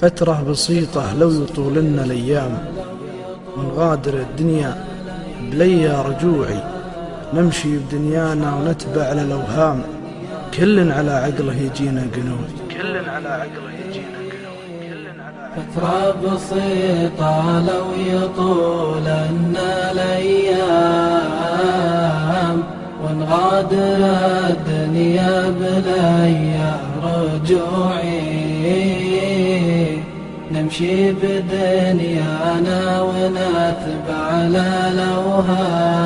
فترة بسيطة لو يطولن الأيام. ونغادر الدنيا بليا رجوعي. نمشي بدنيانا ونتبع للأوهام كل على عقله يجينا قنوع. كل على عقله يجينا فترة بسيطة لو يطولن الأيام. ونغادر الدنيا بليا رجوعي. نمشي بدنيانا ونتبع الأوهام.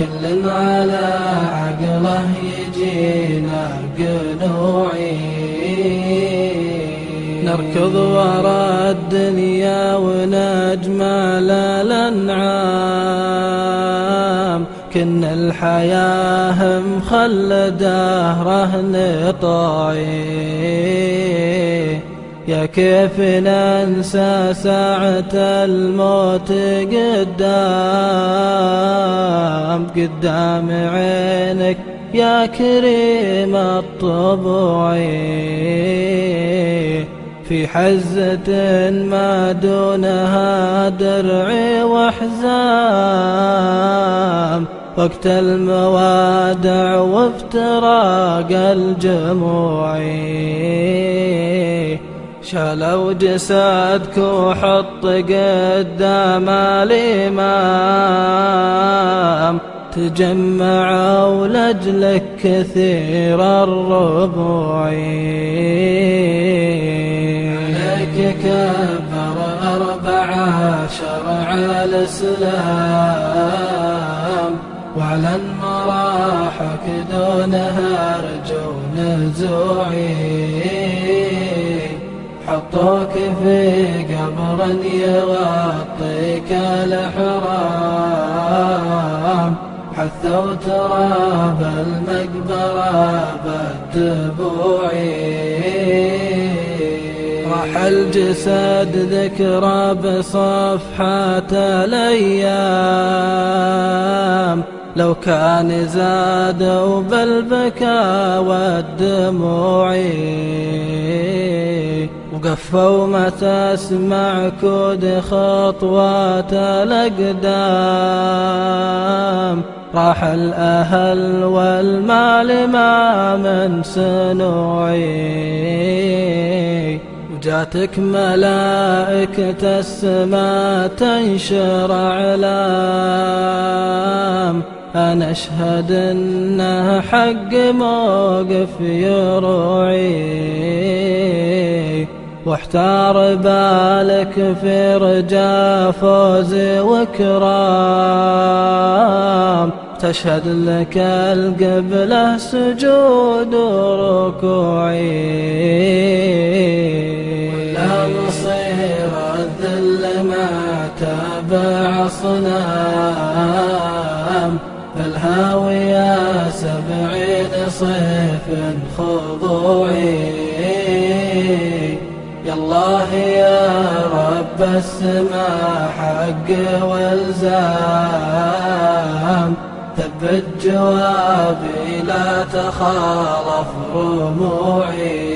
كل على عقله يجينا قنوعي نركض ورا الدنيا ونجمل الأنعام كن الحياة مخلده رهن طاعي يا كيف ننسى ساعة الموت قدام قدام عينك يا كريم الطبوعي في حزة ما دونها درعي وحزام وقت الموادع وافتراق الجموعي شالوا جسدك وحط قدام الإمام. تجمعوا لأجلك كثير الربوع. عليك كبر أربع عشر على الإسلام. وعلى مراحك دونها أرجو نزوعي حطوك في قبر يغطيك الحرام حثوا تراب المقبرة بالدبوع. راح الجسد ذكرى بصفحات الأيام. لو كان زادوا بالبكاء والدموع. وقفوا ما تسمع كود خطوات الأقدام. راح الأهل والمال ما من سنوعي وجاتك ملائكة السماء تنشر أعلام. أنا أشهد إنه حق موقف يروعي واحتار بالك في رجا فوز وكرام. تشهد لك القبلة سجود وركوعي ولا مصير الذل ما تابع صنام فالهاوية سبعين صيف خضوعي. الله يا رب السماء حق والزام. ثبت جوابي لا تخالف رموعي.